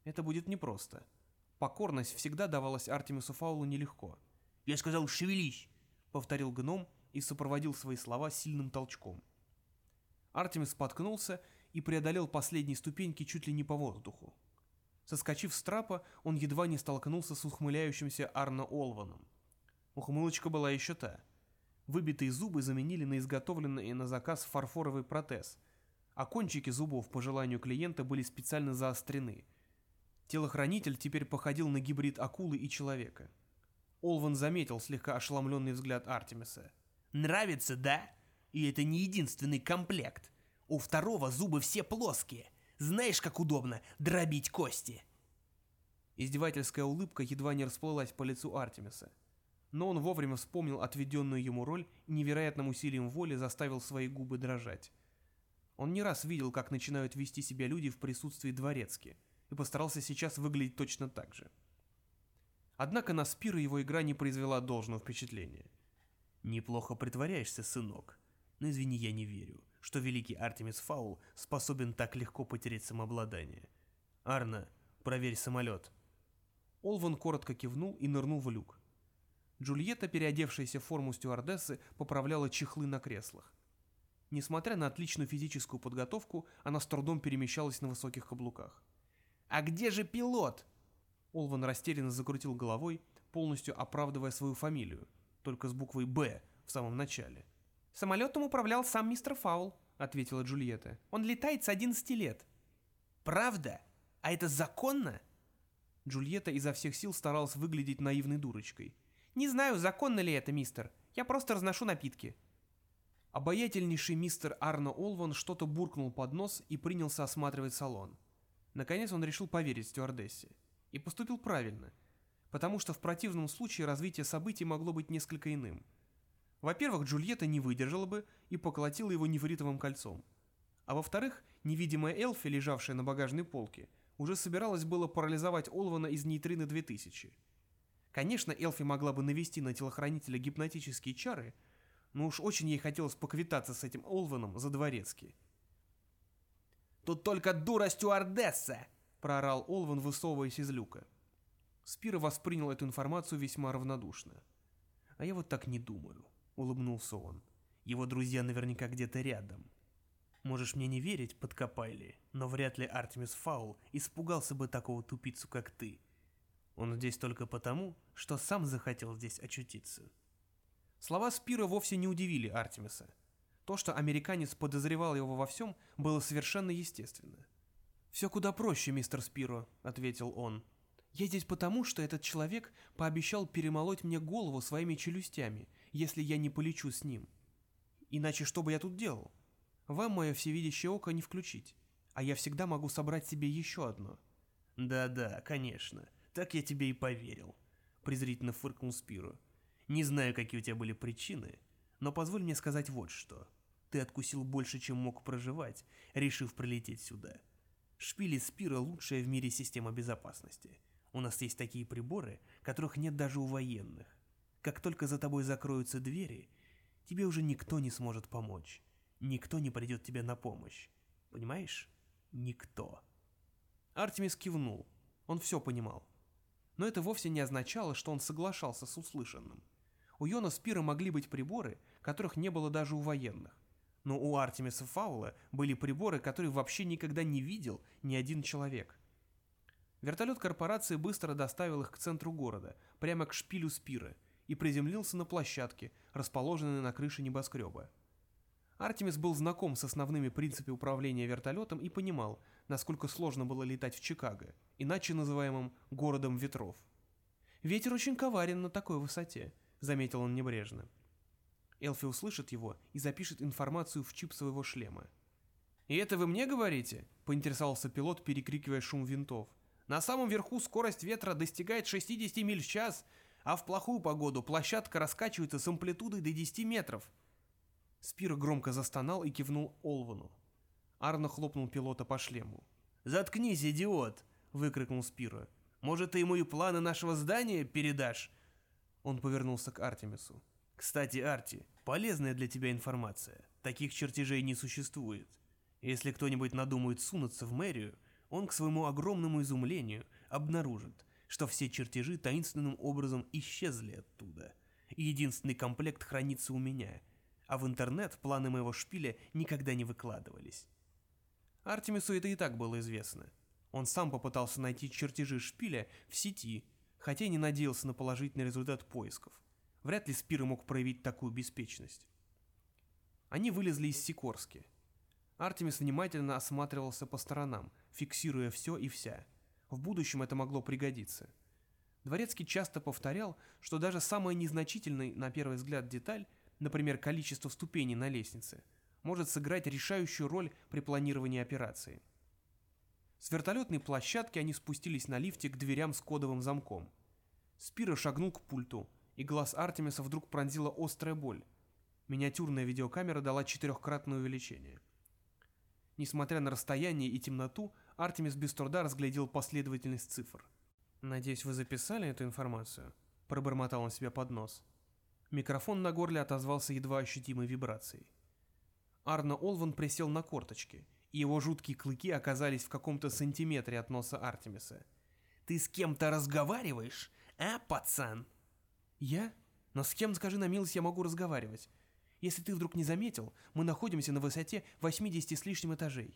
Это будет непросто. Покорность всегда давалась Артемису Фаулу нелегко. «Я сказал, шевелись!» — повторил гном и сопроводил свои слова сильным толчком. Артемис споткнулся и преодолел последние ступеньки чуть ли не по воздуху. Соскочив с трапа, он едва не столкнулся с ухмыляющимся Арно Олваном. Ухмылочка была еще та. Выбитые зубы заменили на изготовленный на заказ фарфоровый протез, а кончики зубов по желанию клиента были специально заострены. Телохранитель теперь походил на гибрид акулы и человека. Олван заметил слегка ошеломленный взгляд Артемиса. «Нравится, да? И это не единственный комплект. У второго зубы все плоские. Знаешь, как удобно дробить кости?» Издевательская улыбка едва не расплылась по лицу Артемиса. Но он вовремя вспомнил отведенную ему роль и невероятным усилием воли заставил свои губы дрожать. Он не раз видел, как начинают вести себя люди в присутствии дворецки, и постарался сейчас выглядеть точно так же. Однако на Спира его игра не произвела должного впечатления. «Неплохо притворяешься, сынок, но извини, я не верю, что великий Артемис Фаул способен так легко потерять самообладание. Арна, проверь самолет». Олван коротко кивнул и нырнул в люк. Джульетта, переодевшаяся в форму стюардессы, поправляла чехлы на креслах. Несмотря на отличную физическую подготовку, она с трудом перемещалась на высоких каблуках. «А где же пилот?» Олван растерянно закрутил головой, полностью оправдывая свою фамилию, только с буквой «Б» в самом начале. «Самолетом управлял сам мистер Фаул», — ответила Джульетта. «Он летает с 11 лет». «Правда? А это законно?» Джульетта изо всех сил старалась выглядеть наивной дурочкой. «Не знаю, законно ли это, мистер. Я просто разношу напитки». Обаятельнейший мистер Арно Олван что-то буркнул под нос и принялся осматривать салон. Наконец он решил поверить стюардессе. И поступил правильно, потому что в противном случае развитие событий могло быть несколько иным. Во-первых, Джульетта не выдержала бы и поколотила его нефритовым кольцом. А во-вторых, невидимая Элфи, лежавшая на багажной полке, уже собиралась было парализовать Олвана из нейтрины 2000. Конечно, Элфи могла бы навести на телохранителя гипнотические чары, но уж очень ей хотелось поквитаться с этим Олваном за дворецки. «Тут только дура стюардесса!» — проорал Олван, высовываясь из люка. Спира воспринял эту информацию весьма равнодушно. «А я вот так не думаю», — улыбнулся он. «Его друзья наверняка где-то рядом. Можешь мне не верить, подкопайли, но вряд ли Артемис Фаул испугался бы такого тупицу, как ты. Он здесь только потому, что сам захотел здесь очутиться». Слова Спира вовсе не удивили Артемиса. То, что американец подозревал его во всем, было совершенно естественно. «Все куда проще, мистер Спиро», — ответил он. «Я здесь потому, что этот человек пообещал перемолоть мне голову своими челюстями, если я не полечу с ним. Иначе что бы я тут делал? Вам мое всевидящее око не включить, а я всегда могу собрать себе еще одно». «Да-да, конечно, так я тебе и поверил», — презрительно фыркнул Спиро. Не знаю, какие у тебя были причины, но позволь мне сказать вот что. Ты откусил больше, чем мог проживать, решив прилететь сюда. Шпили Спира – лучшая в мире система безопасности. У нас есть такие приборы, которых нет даже у военных. Как только за тобой закроются двери, тебе уже никто не сможет помочь. Никто не придет тебе на помощь. Понимаешь? Никто. Артемис кивнул. Он все понимал. Но это вовсе не означало, что он соглашался с услышанным. У Йона Спира могли быть приборы, которых не было даже у военных. Но у Артемиса Фаула были приборы, которые вообще никогда не видел ни один человек. Вертолет корпорации быстро доставил их к центру города, прямо к шпилю Спира, и приземлился на площадке, расположенной на крыше небоскреба. Артемис был знаком с основными принципами управления вертолетом и понимал, насколько сложно было летать в Чикаго, иначе называемым «городом ветров». Ветер очень коварен на такой высоте –— заметил он небрежно. Элфи услышит его и запишет информацию в чип своего шлема. «И это вы мне говорите?» — поинтересовался пилот, перекрикивая шум винтов. «На самом верху скорость ветра достигает 60 миль в час, а в плохую погоду площадка раскачивается с амплитудой до 10 метров». Спира громко застонал и кивнул Олвану. Арно хлопнул пилота по шлему. «Заткнись, идиот!» — выкрикнул Спира. «Может, ты ему и планы нашего здания передашь?» Он повернулся к Артемису. «Кстати, Арти, полезная для тебя информация. Таких чертежей не существует. Если кто-нибудь надумает сунуться в мэрию, он к своему огромному изумлению обнаружит, что все чертежи таинственным образом исчезли оттуда. И единственный комплект хранится у меня, а в интернет планы моего шпиля никогда не выкладывались. Артемису это и так было известно. Он сам попытался найти чертежи шпиля в сети, хотя и не надеялся на положительный результат поисков. Вряд ли Спира мог проявить такую беспечность. Они вылезли из Сикорски. Артемис внимательно осматривался по сторонам, фиксируя все и вся. В будущем это могло пригодиться. Дворецкий часто повторял, что даже самая незначительная на первый взгляд деталь, например, количество ступеней на лестнице, может сыграть решающую роль при планировании операции. С вертолетной площадки они спустились на лифте к дверям с кодовым замком. Спира шагнул к пульту, и глаз Артемиса вдруг пронзила острая боль. Миниатюрная видеокамера дала четырехкратное увеличение. Несмотря на расстояние и темноту, Артемис без труда разглядел последовательность цифр. «Надеюсь, вы записали эту информацию?» – пробормотал он себе под нос. Микрофон на горле отозвался едва ощутимой вибрацией. Арно Олван присел на корточки, и его жуткие клыки оказались в каком-то сантиметре от носа Артемиса. «Ты с кем-то разговариваешь, а, пацан?» «Я? Но с кем, скажи на милость, я могу разговаривать? Если ты вдруг не заметил, мы находимся на высоте 80 с лишним этажей».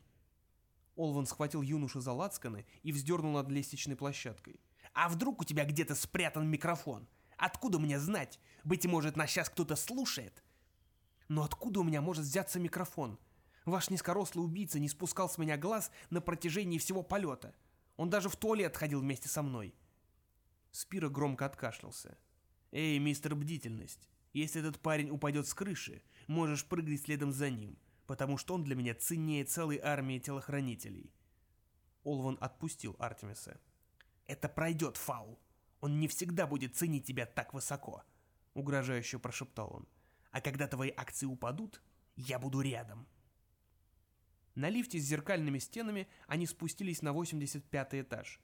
Олван схватил юношу за лацканы и вздернул над лестничной площадкой. «А вдруг у тебя где-то спрятан микрофон? Откуда мне знать? Быть может, нас сейчас кто-то слушает?» «Но откуда у меня может взяться микрофон? Ваш низкорослый убийца не спускал с меня глаз на протяжении всего полета. Он даже в туалет ходил вместе со мной». Спира громко откашлялся. «Эй, мистер Бдительность, если этот парень упадет с крыши, можешь прыгать следом за ним, потому что он для меня ценнее целой армии телохранителей». Олван отпустил Артемиса. «Это пройдет, Фаул. Он не всегда будет ценить тебя так высоко», — угрожающе прошептал он. «А когда твои акции упадут, я буду рядом». На лифте с зеркальными стенами они спустились на 85 этаж,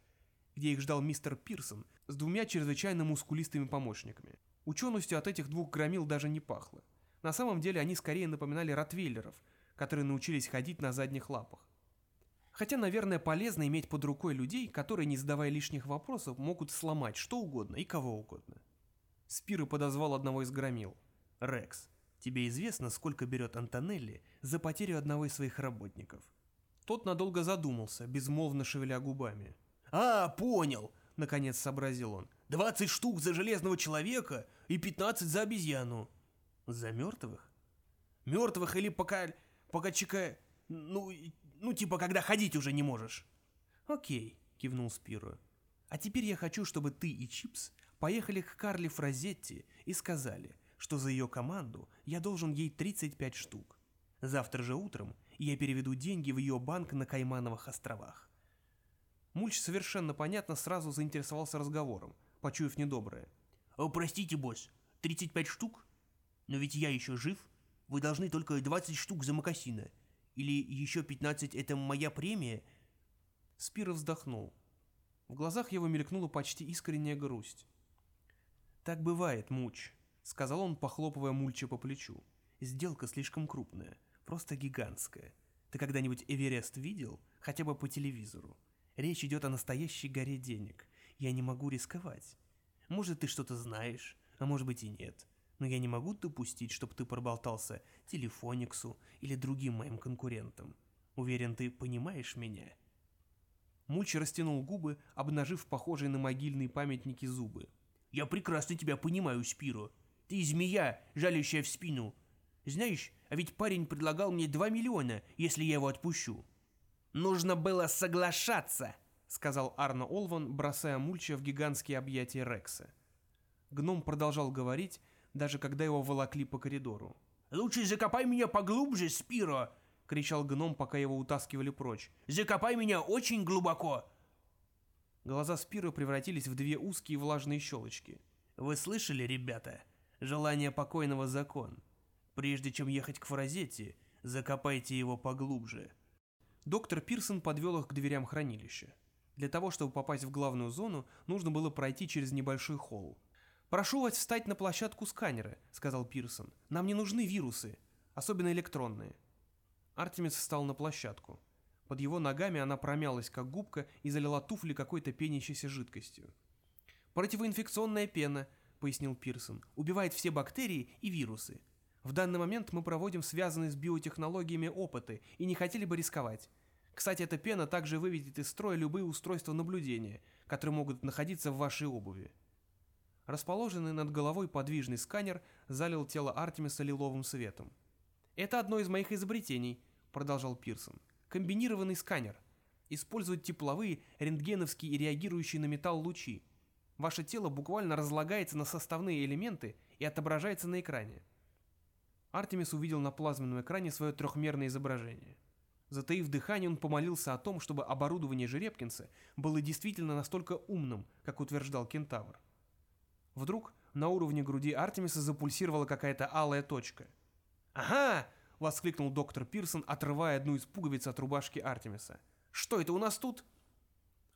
где их ждал мистер Пирсон с двумя чрезвычайно мускулистыми помощниками. Ученостью от этих двух громил даже не пахло. На самом деле они скорее напоминали ротвейлеров, которые научились ходить на задних лапах. Хотя, наверное, полезно иметь под рукой людей, которые, не задавая лишних вопросов, могут сломать что угодно и кого угодно. Спиры подозвал одного из громил. «Рекс, тебе известно, сколько берет Антонелли за потерю одного из своих работников?» Тот надолго задумался, безмолвно шевеля губами. «А, понял!» — наконец сообразил он. «Двадцать штук за железного человека и 15 за обезьяну. За мертвых? Мертвых или пока... пока чека... Ну, ну типа, когда ходить уже не можешь. Окей, кивнул Спиро. А теперь я хочу, чтобы ты и Чипс поехали к Карли Фразетти и сказали, что за ее команду я должен ей 35 штук. Завтра же утром я переведу деньги в ее банк на Каймановых островах. Мульч совершенно понятно сразу заинтересовался разговором, почуяв недоброе. О, простите, босс, 35 штук? Но ведь я еще жив. Вы должны только 20 штук за Макасина. Или еще 15 это моя премия? Спира вздохнул. В глазах его мелькнула почти искренняя грусть. «Так бывает, Муч», — сказал он, похлопывая Мульча по плечу. «Сделка слишком крупная, просто гигантская. Ты когда-нибудь Эверест видел? Хотя бы по телевизору. Речь идет о настоящей горе денег. Я не могу рисковать. Может, ты что-то знаешь, а может быть и нет. Но я не могу допустить, чтобы ты проболтался Телефониксу или другим моим конкурентам. Уверен, ты понимаешь меня?» Мульч растянул губы, обнажив похожие на могильные памятники зубы. «Я прекрасно тебя понимаю, Спиро. Ты змея, жалящая в спину. Знаешь, а ведь парень предлагал мне 2 миллиона, если я его отпущу». «Нужно было соглашаться!» — сказал Арно Олван, бросая Мульча в гигантские объятия Рекса. Гном продолжал говорить, даже когда его волокли по коридору. «Лучше закопай меня поглубже, Спиро!» — кричал гном, пока его утаскивали прочь. «Закопай меня очень глубоко!» Глаза Спиро превратились в две узкие влажные щелочки. «Вы слышали, ребята? Желание покойного закон. Прежде чем ехать к Фразете, закопайте его поглубже. Доктор Пирсон подвел их к дверям хранилища. Для того, чтобы попасть в главную зону, нужно было пройти через небольшой холл. «Прошу вас встать на площадку сканера», — сказал Пирсон. «Нам не нужны вирусы, особенно электронные». Артемис встал на площадку. Под его ногами она промялась, как губка, и залила туфли какой-то пенящейся жидкостью. «Противоинфекционная пена», — пояснил Пирсон, — «убивает все бактерии и вирусы. В данный момент мы проводим связанные с биотехнологиями опыты и не хотели бы рисковать. Кстати, эта пена также выведет из строя любые устройства наблюдения, которые могут находиться в вашей обуви». Расположенный над головой подвижный сканер залил тело Артемиса лиловым светом. «Это одно из моих изобретений», — продолжал Пирсон. «Комбинированный сканер. Использует тепловые, рентгеновские и реагирующие на металл лучи. Ваше тело буквально разлагается на составные элементы и отображается на экране». Артемис увидел на плазменном экране свое трехмерное изображение. Затаив дыхание, он помолился о том, чтобы оборудование Жеребкинса было действительно настолько умным, как утверждал кентавр. Вдруг на уровне груди Артемиса запульсировала какая-то алая точка. «Ага!» — воскликнул доктор Пирсон, отрывая одну из пуговиц от рубашки Артемиса. «Что это у нас тут?»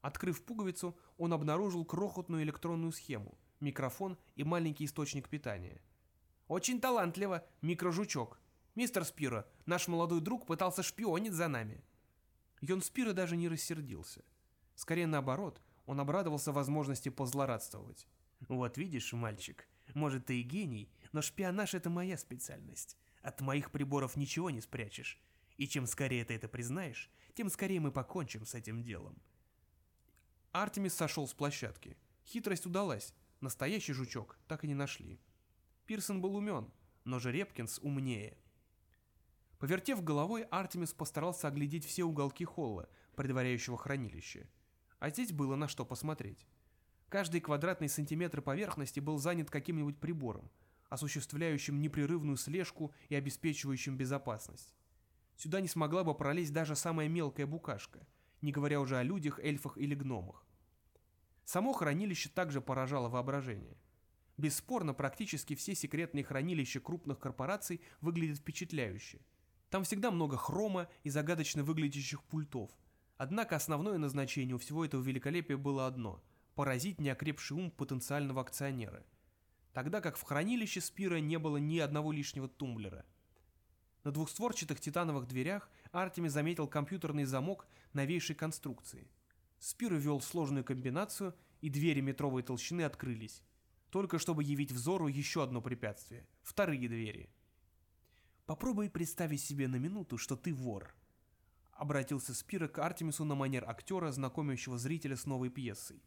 Открыв пуговицу, он обнаружил крохотную электронную схему, микрофон и маленький источник питания. «Очень талантливо, микрожучок. Мистер Спиро, наш молодой друг пытался шпионить за нами». Йон Спиро даже не рассердился. Скорее наоборот, он обрадовался возможности позлорадствовать. Вот видишь, мальчик, может ты и гений, но шпионаж это моя специальность. От моих приборов ничего не спрячешь. И чем скорее ты это признаешь, тем скорее мы покончим с этим делом. Артемис сошел с площадки. Хитрость удалась. Настоящий жучок так и не нашли. Пирсон был умен, но же Репкинс умнее. Повертев головой, Артемис постарался оглядеть все уголки холла, предваряющего хранилище. А здесь было на что посмотреть. Каждый квадратный сантиметр поверхности был занят каким-нибудь прибором, осуществляющим непрерывную слежку и обеспечивающим безопасность. Сюда не смогла бы пролезть даже самая мелкая букашка, не говоря уже о людях, эльфах или гномах. Само хранилище также поражало воображение. Бесспорно, практически все секретные хранилища крупных корпораций выглядят впечатляюще. Там всегда много хрома и загадочно выглядящих пультов. Однако основное назначение у всего этого великолепия было одно поразить неокрепший ум потенциального акционера, тогда как в хранилище Спира не было ни одного лишнего тумблера. На двухстворчатых титановых дверях Артеми заметил компьютерный замок новейшей конструкции. Спир ввел сложную комбинацию, и двери метровой толщины открылись, только чтобы явить взору еще одно препятствие – вторые двери. «Попробуй представить себе на минуту, что ты вор», — обратился Спира к Артемису на манер актера, знакомящего зрителя с новой пьесой.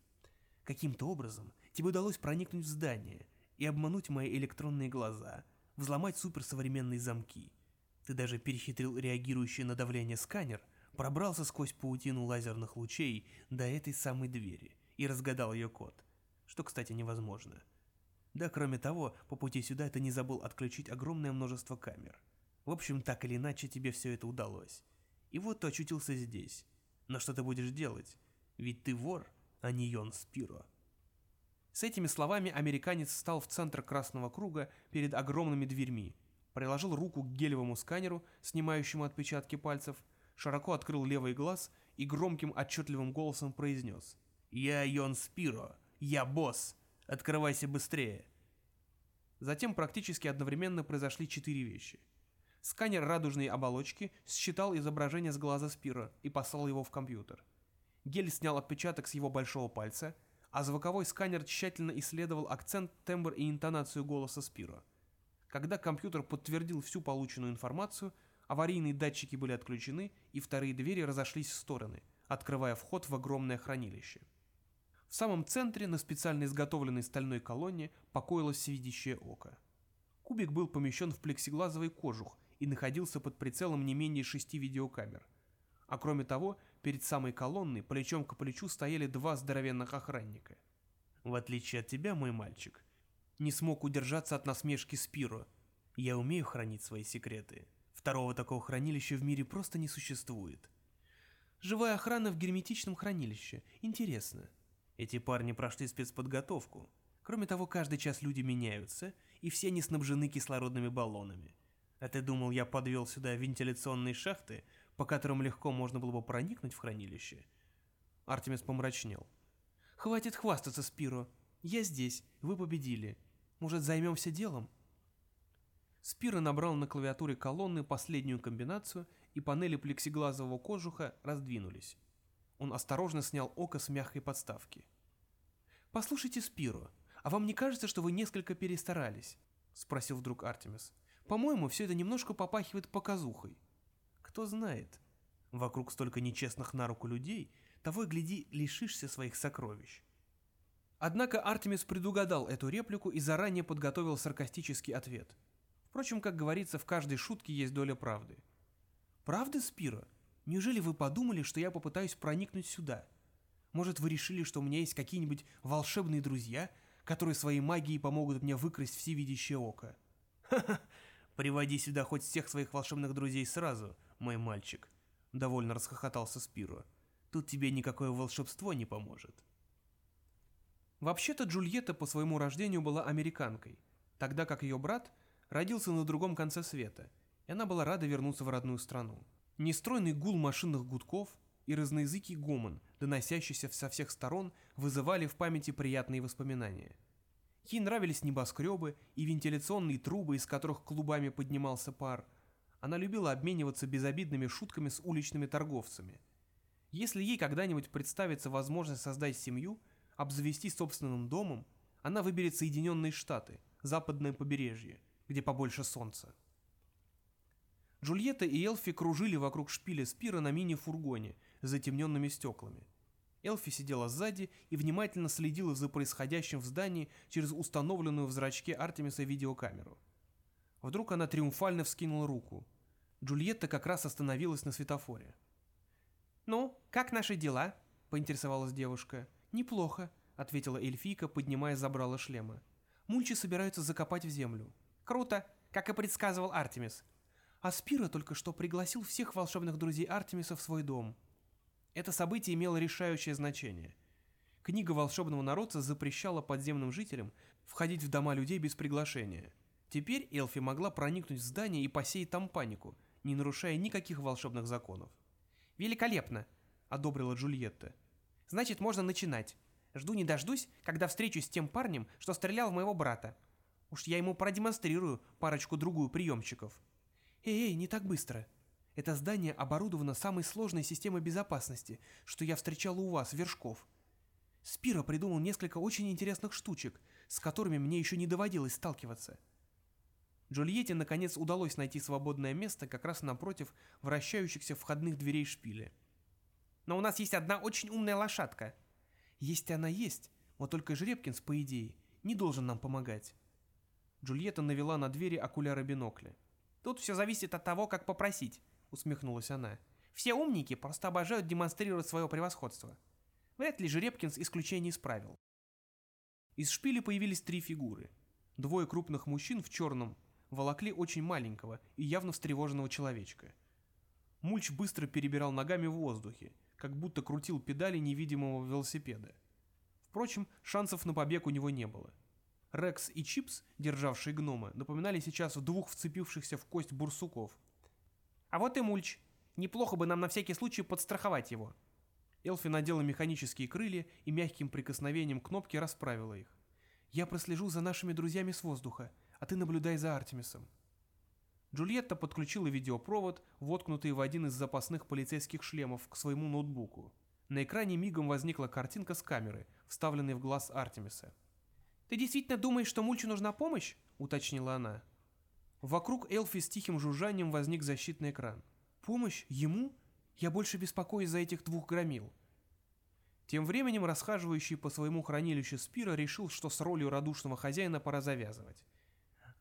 Каким-то образом тебе удалось проникнуть в здание и обмануть мои электронные глаза, взломать суперсовременные замки. Ты даже перехитрил реагирующий на давление сканер, пробрался сквозь паутину лазерных лучей до этой самой двери и разгадал ее код, что, кстати, невозможно. Да, кроме того, по пути сюда ты не забыл отключить огромное множество камер. В общем, так или иначе тебе все это удалось. И вот ты очутился здесь. Но что ты будешь делать? Ведь ты вор, а не Йон Спиро. С этими словами американец встал в центр красного круга перед огромными дверьми, приложил руку к гелевому сканеру, снимающему отпечатки пальцев, широко открыл левый глаз и громким отчетливым голосом произнес «Я Йон Спиро, я босс, открывайся быстрее». Затем практически одновременно произошли четыре вещи. Сканер радужной оболочки считал изображение с глаза Спиро и послал его в компьютер – Гель снял отпечаток с его большого пальца, а звуковой сканер тщательно исследовал акцент, тембр и интонацию голоса Спиро. Когда компьютер подтвердил всю полученную информацию, аварийные датчики были отключены, и вторые двери разошлись в стороны, открывая вход в огромное хранилище. В самом центре, на специально изготовленной стальной колонне, покоилось всевидящее око. Кубик был помещен в плексиглазовый кожух и находился под прицелом не менее шести видеокамер. А кроме того, Перед самой колонной, плечом к плечу, стояли два здоровенных охранника. В отличие от тебя, мой мальчик, не смог удержаться от насмешки Спиро. Я умею хранить свои секреты. Второго такого хранилища в мире просто не существует. Живая охрана в герметичном хранилище. Интересно. Эти парни прошли спецподготовку. Кроме того, каждый час люди меняются, и все они снабжены кислородными баллонами. А ты думал, я подвел сюда вентиляционные шахты, по которым легко можно было бы проникнуть в хранилище? Артемис помрачнел. Хватит хвастаться, Спиро. Я здесь, вы победили. Может, займемся делом? Спиро набрал на клавиатуре колонны последнюю комбинацию, и панели плексиглазового кожуха раздвинулись. Он осторожно снял око с мягкой подставки. «Послушайте, Спиро, а вам не кажется, что вы несколько перестарались?» — спросил вдруг Артемис. «По-моему, все это немножко попахивает показухой. Кто знает. Вокруг столько нечестных на руку людей, того и гляди, лишишься своих сокровищ». Однако Артемис предугадал эту реплику и заранее подготовил саркастический ответ. Впрочем, как говорится, в каждой шутке есть доля правды. «Правда, Спиро? Неужели вы подумали, что я попытаюсь проникнуть сюда? Может, вы решили, что у меня есть какие-нибудь волшебные друзья, которые своей магией помогут мне выкрасть всевидящее око? Ха-ха, приводи сюда хоть всех своих волшебных друзей сразу, мой мальчик. Довольно расхохотался Спиро. Тут тебе никакое волшебство не поможет. Вообще-то Джульетта по своему рождению была американкой, тогда как ее брат родился на другом конце света, и она была рада вернуться в родную страну. Нестройный гул машинных гудков и разноязыкий гомон, доносящийся со всех сторон, вызывали в памяти приятные воспоминания. Ей нравились небоскребы и вентиляционные трубы, из которых клубами поднимался пар. Она любила обмениваться безобидными шутками с уличными торговцами. Если ей когда-нибудь представится возможность создать семью, обзавестись собственным домом, она выберет Соединенные Штаты, западное побережье, где побольше солнца. Джульетта и Элфи кружили вокруг шпиля Спира на мини-фургоне с затемненными стеклами. Элфи сидела сзади и внимательно следила за происходящим в здании через установленную в зрачке Артемиса видеокамеру. Вдруг она триумфально вскинула руку. Джульетта как раз остановилась на светофоре. «Ну, как наши дела?» – поинтересовалась девушка. «Неплохо», – ответила эльфийка, поднимая забрала шлема. «Мульчи собираются закопать в землю». «Круто, как и предсказывал Артемис. Аспира только что пригласил всех волшебных друзей Артемиса в свой дом. Это событие имело решающее значение. Книга волшебного народца запрещала подземным жителям входить в дома людей без приглашения. Теперь Элфи могла проникнуть в здание и посеять там панику, не нарушая никаких волшебных законов. «Великолепно!» – одобрила Джульетта. «Значит, можно начинать. Жду не дождусь, когда встречусь с тем парнем, что стрелял в моего брата. Уж я ему продемонстрирую парочку-другую приемчиков». «Эй, не так быстро. Это здание оборудовано самой сложной системой безопасности, что я встречал у вас, Вершков. Спира придумал несколько очень интересных штучек, с которыми мне еще не доводилось сталкиваться». Джульетте наконец удалось найти свободное место как раз напротив вращающихся входных дверей шпиля. «Но у нас есть одна очень умная лошадка». «Есть она есть, вот только Жребкинс, по идее, не должен нам помогать». Джульетта навела на двери окуляры бинокля. Тут все зависит от того, как попросить, усмехнулась она. Все умники просто обожают демонстрировать свое превосходство. Вряд ли Жеребкинс исключение исправил. Из шпиля появились три фигуры. Двое крупных мужчин в черном волокли очень маленького и явно встревоженного человечка. Мульч быстро перебирал ногами в воздухе, как будто крутил педали невидимого велосипеда. Впрочем, шансов на побег у него не было. Рекс и Чипс, державшие гнома, напоминали сейчас двух вцепившихся в кость бурсуков. «А вот и Мульч. Неплохо бы нам на всякий случай подстраховать его». Элфи надела механические крылья и мягким прикосновением кнопки расправила их. «Я прослежу за нашими друзьями с воздуха, а ты наблюдай за Артемисом». Джульетта подключила видеопровод, воткнутый в один из запасных полицейских шлемов, к своему ноутбуку. На экране мигом возникла картинка с камеры, вставленной в глаз Артемиса. «Ты действительно думаешь, что Мульчу нужна помощь?» — уточнила она. Вокруг Элфи с тихим жужжанием возник защитный экран. «Помощь? Ему? Я больше беспокоюсь за этих двух громил». Тем временем расхаживающий по своему хранилищу Спира решил, что с ролью радушного хозяина пора завязывать.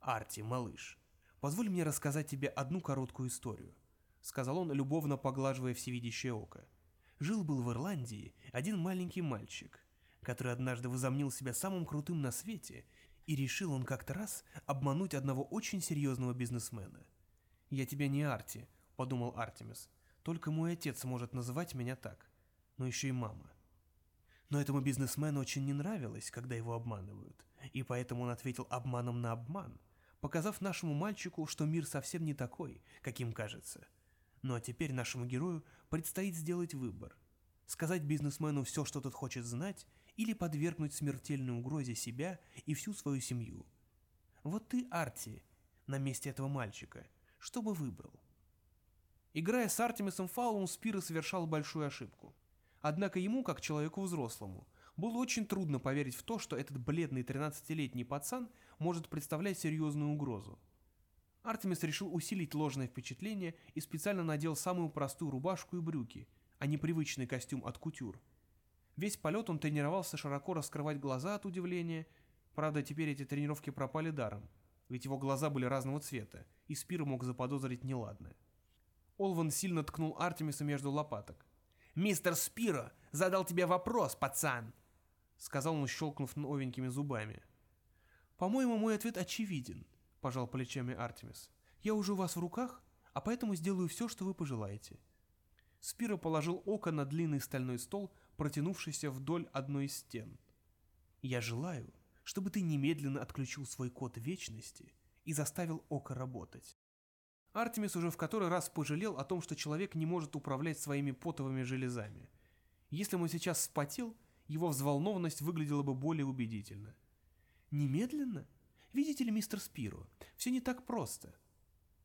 «Арти, малыш, позволь мне рассказать тебе одну короткую историю», — сказал он, любовно поглаживая всевидящее око. «Жил-был в Ирландии один маленький мальчик который однажды возомнил себя самым крутым на свете, и решил он как-то раз обмануть одного очень серьезного бизнесмена. «Я тебя не Арти», — подумал Артемис, — «только мой отец может называть меня так, но еще и мама». Но этому бизнесмену очень не нравилось, когда его обманывают, и поэтому он ответил обманом на обман, показав нашему мальчику, что мир совсем не такой, каким кажется. Ну а теперь нашему герою предстоит сделать выбор. Сказать бизнесмену все, что тот хочет знать, или подвергнуть смертельной угрозе себя и всю свою семью. Вот ты, Арти, на месте этого мальчика, что бы выбрал? Играя с Артемисом Фаулом, Спиро совершал большую ошибку. Однако ему, как человеку взрослому, было очень трудно поверить в то, что этот бледный 13-летний пацан может представлять серьезную угрозу. Артемис решил усилить ложное впечатление и специально надел самую простую рубашку и брюки, а не привычный костюм от кутюр. Весь полет он тренировался широко раскрывать глаза от удивления, правда теперь эти тренировки пропали даром, ведь его глаза были разного цвета, и Спир мог заподозрить неладное. Олван сильно ткнул Артемиса между лопаток. «Мистер Спиро задал тебе вопрос, пацан!» Сказал он, щелкнув новенькими зубами. «По-моему, мой ответ очевиден», — пожал плечами Артемис. «Я уже у вас в руках, а поэтому сделаю все, что вы пожелаете». Спиро положил око на длинный стальной стол, протянувшийся вдоль одной из стен. «Я желаю, чтобы ты немедленно отключил свой код вечности и заставил око работать. Артемис уже в который раз пожалел о том, что человек не может управлять своими потовыми железами. Если он сейчас вспотел, его взволнованность выглядела бы более убедительно. «Немедленно? Видите ли, мистер Спиро, все не так просто».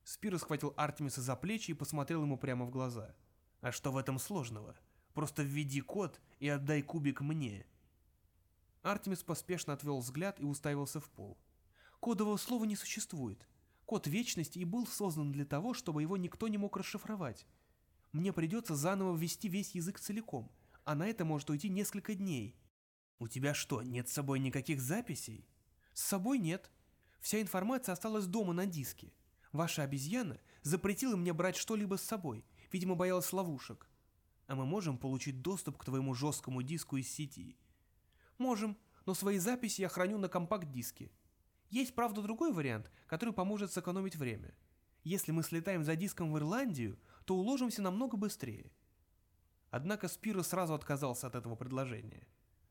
Спиро схватил Артемиса за плечи и посмотрел ему прямо в глаза. «А что в этом сложного? Просто введи код и отдай кубик мне». Артемис поспешно отвел взгляд и уставился в пол. «Кодового слова не существует. Код вечности и был создан для того, чтобы его никто не мог расшифровать. Мне придется заново ввести весь язык целиком, а на это может уйти несколько дней. У тебя что, нет с собой никаких записей? С собой нет. Вся информация осталась дома на диске. Ваша обезьяна запретила мне брать что-либо с собой, видимо, боялась ловушек. А мы можем получить доступ к твоему жесткому диску из сети. Можем, но свои записи я храню на компакт-диске. Есть, правда, другой вариант, который поможет сэкономить время. Если мы слетаем за диском в Ирландию, то уложимся намного быстрее. Однако Спиро сразу отказался от этого предложения.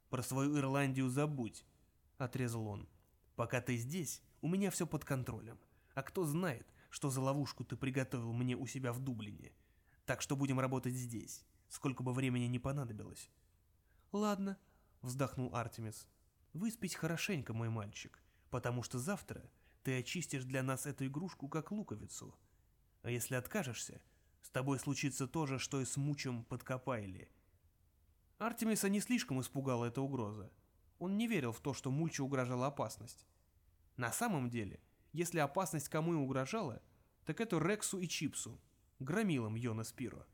«Про свою Ирландию забудь», — отрезал он. «Пока ты здесь, у меня все под контролем. А кто знает, что за ловушку ты приготовил мне у себя в Дублине. Так что будем работать здесь, сколько бы времени не понадобилось». «Ладно», — вздохнул Артемис. «Выспись хорошенько, мой мальчик потому что завтра ты очистишь для нас эту игрушку как луковицу. А если откажешься, с тобой случится то же, что и с Мучем под Капайли. Артемиса не слишком испугала эта угроза. Он не верил в то, что Мульчу угрожала опасность. На самом деле, если опасность кому и угрожала, так это Рексу и Чипсу, громилам Йона Спиро.